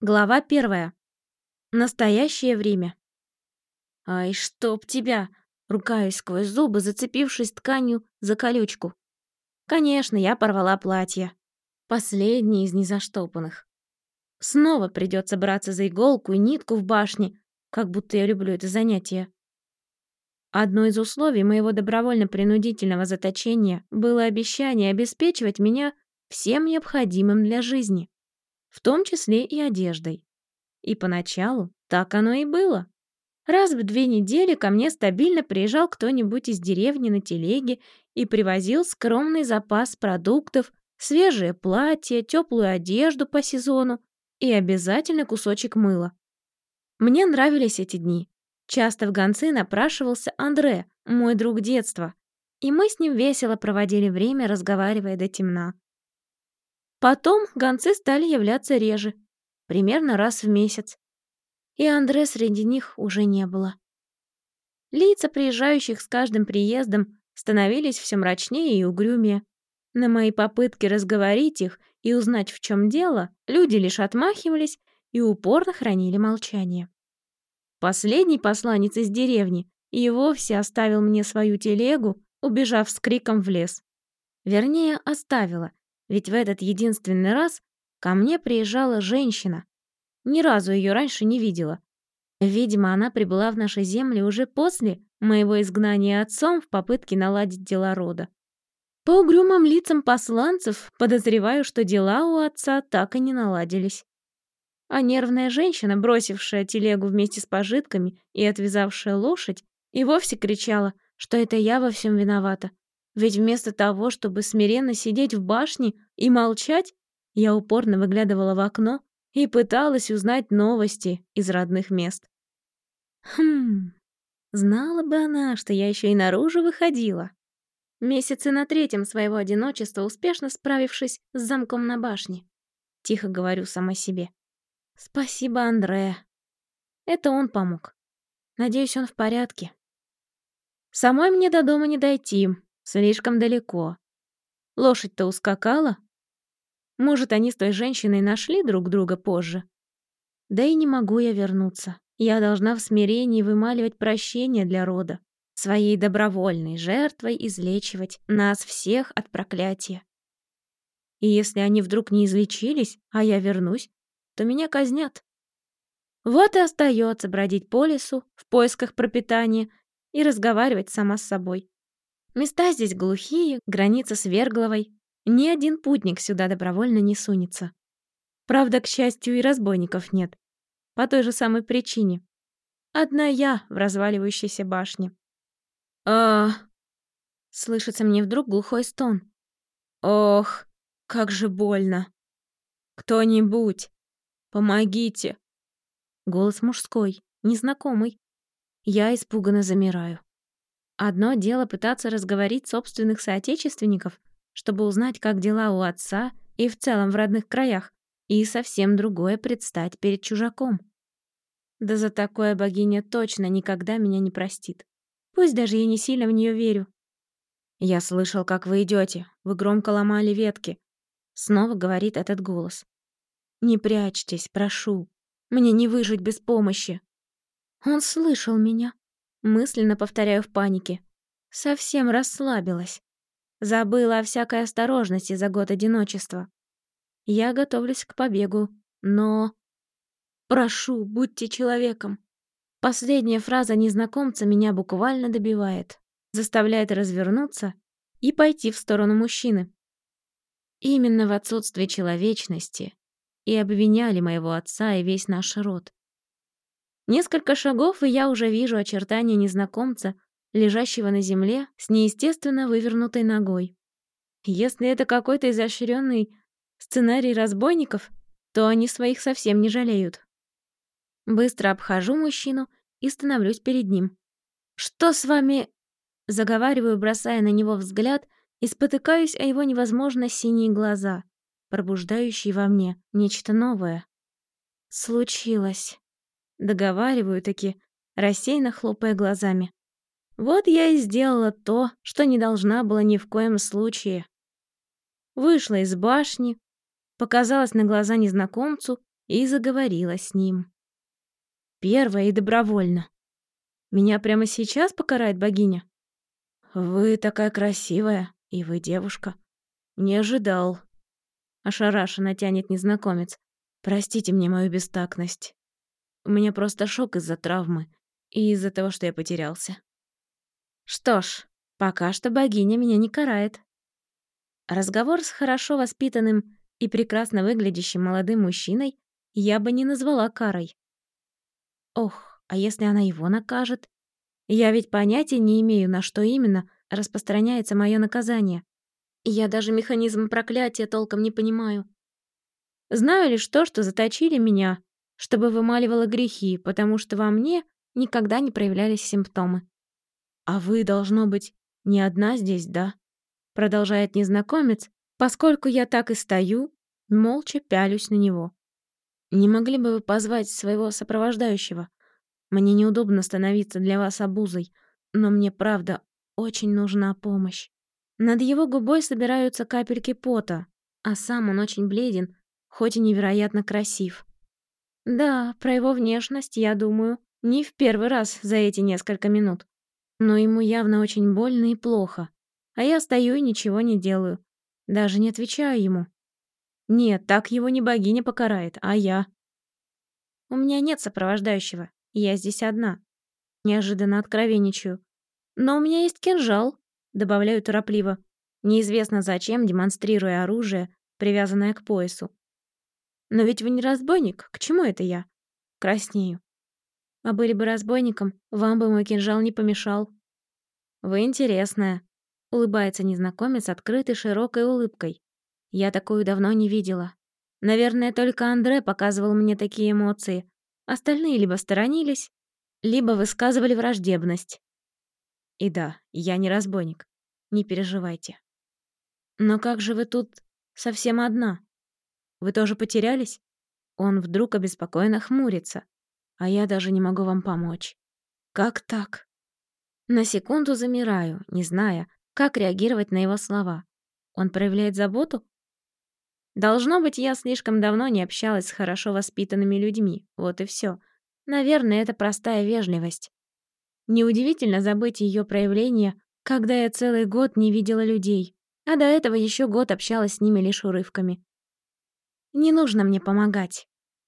Глава первая. Настоящее время. Ай, чтоб тебя! Ругаюсь сквозь зубы, зацепившись тканью за колючку. Конечно, я порвала платье. Последнее из незаштопанных. Снова придется браться за иголку и нитку в башне, как будто я люблю это занятие. Одно из условий моего добровольно-принудительного заточения было обещание обеспечивать меня всем необходимым для жизни в том числе и одеждой. И поначалу так оно и было. Раз в две недели ко мне стабильно приезжал кто-нибудь из деревни на телеге и привозил скромный запас продуктов, свежее платье, теплую одежду по сезону и обязательно кусочек мыла. Мне нравились эти дни. Часто в гонцы напрашивался Андре, мой друг детства, и мы с ним весело проводили время, разговаривая до темна. Потом гонцы стали являться реже, примерно раз в месяц. И Андре среди них уже не было. Лица приезжающих с каждым приездом становились все мрачнее и угрюмее. На мои попытки разговорить их и узнать, в чем дело, люди лишь отмахивались и упорно хранили молчание. Последний посланец из деревни и вовсе оставил мне свою телегу, убежав с криком в лес. Вернее, оставила, ведь в этот единственный раз ко мне приезжала женщина. Ни разу ее раньше не видела. Видимо, она прибыла в наши земли уже после моего изгнания отцом в попытке наладить дела рода. По угрюмым лицам посланцев подозреваю, что дела у отца так и не наладились. А нервная женщина, бросившая телегу вместе с пожитками и отвязавшая лошадь, и вовсе кричала, что это я во всем виновата, ведь вместо того, чтобы смиренно сидеть в башне и молчать, я упорно выглядывала в окно и пыталась узнать новости из родных мест. Хм, знала бы она, что я еще и наружу выходила. Месяцы на третьем своего одиночества, успешно справившись с замком на башне. Тихо говорю сама себе. Спасибо, Андре. Это он помог. Надеюсь, он в порядке. Самой мне до дома не дойти, Слишком далеко. Лошадь-то ускакала? Может, они с той женщиной нашли друг друга позже? Да и не могу я вернуться. Я должна в смирении вымаливать прощение для рода, своей добровольной жертвой излечивать нас всех от проклятия. И если они вдруг не излечились, а я вернусь, то меня казнят. Вот и остается бродить по лесу в поисках пропитания и разговаривать сама с собой. Места здесь глухие, граница с Вергловой. Ни один путник сюда добровольно не сунется. Правда, к счастью, и разбойников нет. По той же самой причине. Одна я в разваливающейся башне. а Слышится мне вдруг глухой стон. «Ох, как же больно! Кто-нибудь, помогите!» Голос мужской, незнакомый. Я испуганно замираю. Одно дело пытаться разговорить собственных соотечественников, чтобы узнать, как дела у отца и в целом в родных краях, и совсем другое предстать перед чужаком. Да за такое богиня точно никогда меня не простит. Пусть даже я не сильно в нее верю. «Я слышал, как вы идете. Вы громко ломали ветки», — снова говорит этот голос. «Не прячьтесь, прошу. Мне не выжить без помощи». Он слышал меня. Мысленно повторяю в панике. Совсем расслабилась. Забыла о всякой осторожности за год одиночества. Я готовлюсь к побегу, но... Прошу, будьте человеком. Последняя фраза незнакомца меня буквально добивает, заставляет развернуться и пойти в сторону мужчины. Именно в отсутствии человечности и обвиняли моего отца и весь наш род. Несколько шагов, и я уже вижу очертания незнакомца, лежащего на земле с неестественно вывернутой ногой. Если это какой-то изощренный сценарий разбойников, то они своих совсем не жалеют. Быстро обхожу мужчину и становлюсь перед ним. «Что с вами...» Заговариваю, бросая на него взгляд, и спотыкаюсь о его невозможно синие глаза, пробуждающие во мне нечто новое. «Случилось». Договариваю таки, рассеянно хлопая глазами. Вот я и сделала то, что не должна была ни в коем случае. Вышла из башни, показалась на глаза незнакомцу и заговорила с ним. Первая и добровольно. Меня прямо сейчас покарает богиня? Вы такая красивая, и вы девушка. Не ожидал. Ошарашенно тянет незнакомец. Простите мне мою бестактность. У меня просто шок из-за травмы и из-за того, что я потерялся. Что ж, пока что богиня меня не карает. Разговор с хорошо воспитанным и прекрасно выглядящим молодым мужчиной я бы не назвала карой. Ох, а если она его накажет? Я ведь понятия не имею, на что именно распространяется мое наказание. Я даже механизм проклятия толком не понимаю. Знаю лишь то, что заточили меня, чтобы вымаливала грехи, потому что во мне никогда не проявлялись симптомы. «А вы, должно быть, не одна здесь, да?» Продолжает незнакомец, поскольку я так и стою, молча пялюсь на него. «Не могли бы вы позвать своего сопровождающего? Мне неудобно становиться для вас обузой, но мне, правда, очень нужна помощь». Над его губой собираются капельки пота, а сам он очень бледен, хоть и невероятно красив. Да, про его внешность, я думаю, не в первый раз за эти несколько минут. Но ему явно очень больно и плохо. А я стою и ничего не делаю. Даже не отвечаю ему. Нет, так его не богиня покарает, а я. У меня нет сопровождающего, я здесь одна. Неожиданно откровенничаю. Но у меня есть кинжал, добавляю торопливо, неизвестно зачем, демонстрируя оружие, привязанное к поясу. Но ведь вы не разбойник, к чему это я? Краснею. А были бы разбойником, вам бы мой кинжал не помешал. Вы интересная. Улыбается незнакомец открытой широкой улыбкой. Я такую давно не видела. Наверное, только Андре показывал мне такие эмоции. Остальные либо сторонились, либо высказывали враждебность. И да, я не разбойник. Не переживайте. Но как же вы тут совсем одна? Вы тоже потерялись? Он вдруг обеспокоенно хмурится, а я даже не могу вам помочь. Как так? На секунду замираю, не зная, как реагировать на его слова. Он проявляет заботу? Должно быть, я слишком давно не общалась с хорошо воспитанными людьми. Вот и все. Наверное, это простая вежливость. Неудивительно забыть ее проявление, когда я целый год не видела людей, а до этого еще год общалась с ними лишь урывками. Не нужно мне помогать.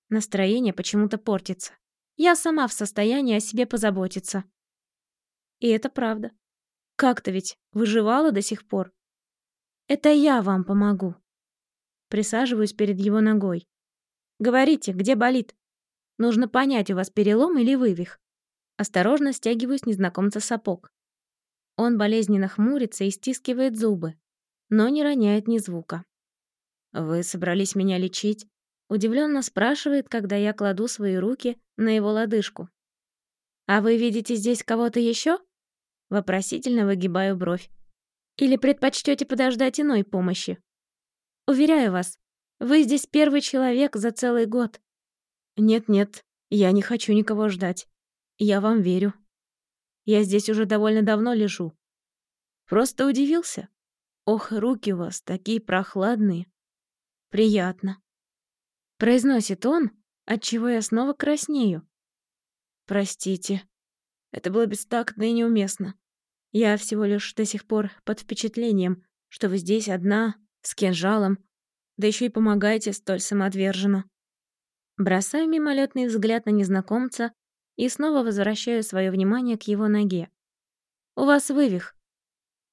Настроение почему-то портится. Я сама в состоянии о себе позаботиться. И это правда. Как-то ведь выживала до сих пор. Это я вам помогу. Присаживаюсь перед его ногой. Говорите, где болит? Нужно понять, у вас перелом или вывих. Осторожно стягиваю с незнакомца сапог. Он болезненно хмурится и стискивает зубы, но не роняет ни звука. «Вы собрались меня лечить?» Удивленно спрашивает, когда я кладу свои руки на его лодыжку. «А вы видите здесь кого-то еще? Вопросительно выгибаю бровь. «Или предпочтете подождать иной помощи?» «Уверяю вас, вы здесь первый человек за целый год». «Нет-нет, я не хочу никого ждать. Я вам верю. Я здесь уже довольно давно лежу. Просто удивился. Ох, руки у вас такие прохладные. Приятно. Произносит он, отчего я снова краснею. Простите. Это было бестактно и неуместно. Я всего лишь до сих пор под впечатлением, что вы здесь одна, с кинжалом, да еще и помогаете столь самоотверженно. Бросаю мимолетный взгляд на незнакомца и снова возвращаю свое внимание к его ноге. «У вас вывих».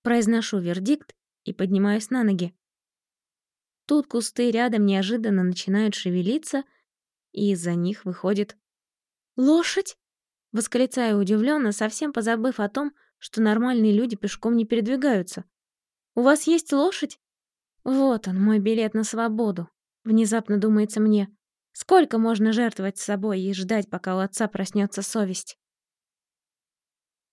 Произношу вердикт и поднимаюсь на ноги. Тут кусты рядом неожиданно начинают шевелиться, и из-за них выходит... «Лошадь?» — восклицаю удивленно, совсем позабыв о том, что нормальные люди пешком не передвигаются. «У вас есть лошадь?» «Вот он, мой билет на свободу», — внезапно думается мне. «Сколько можно жертвовать собой и ждать, пока у отца проснется совесть?»